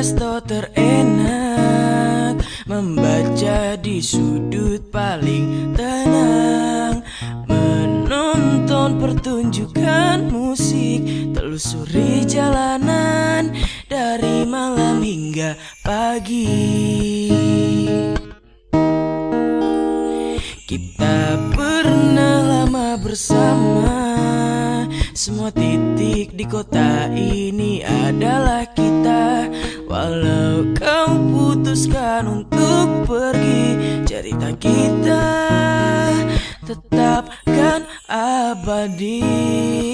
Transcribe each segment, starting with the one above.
resto terenak Membaca di sudut paling tenang Menonton pertunjukan musik Telusuri jalanan Dari malam hingga pagi. Kita pernah lama bersama Semua titik di kota ini adalah kita Cerita kita tetap kan abadi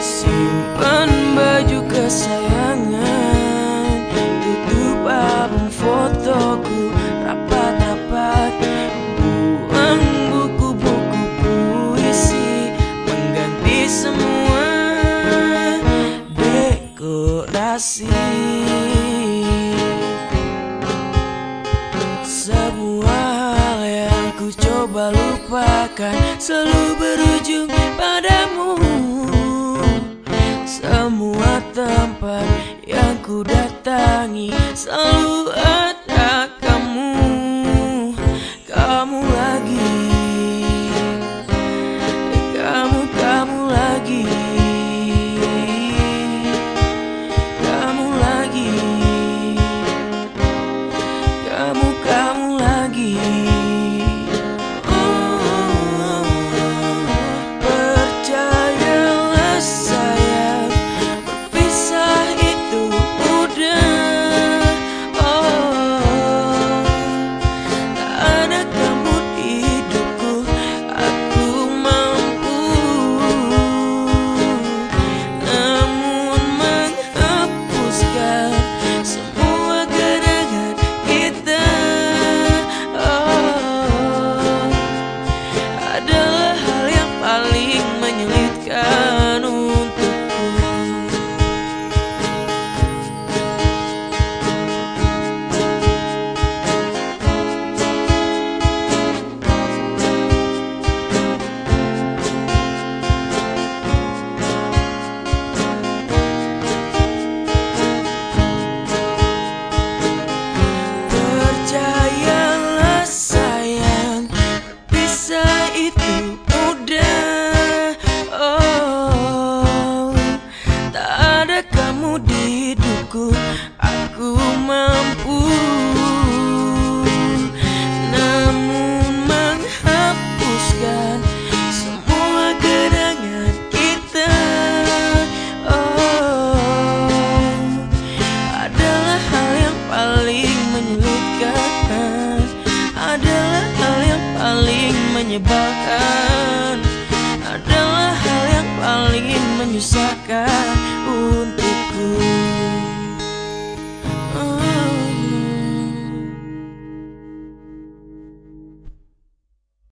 Simpan baju kesayangan Tutup album fotoku Rapat-rapat Buang buku-buku puisi Mengganti semua dekorasi. Semua hal yang ku coba lupakan Selalu berujung padamu tempat yang ku datangi. Selalu ada man you need menyebalkan Adalah hal yang paling menyusahkan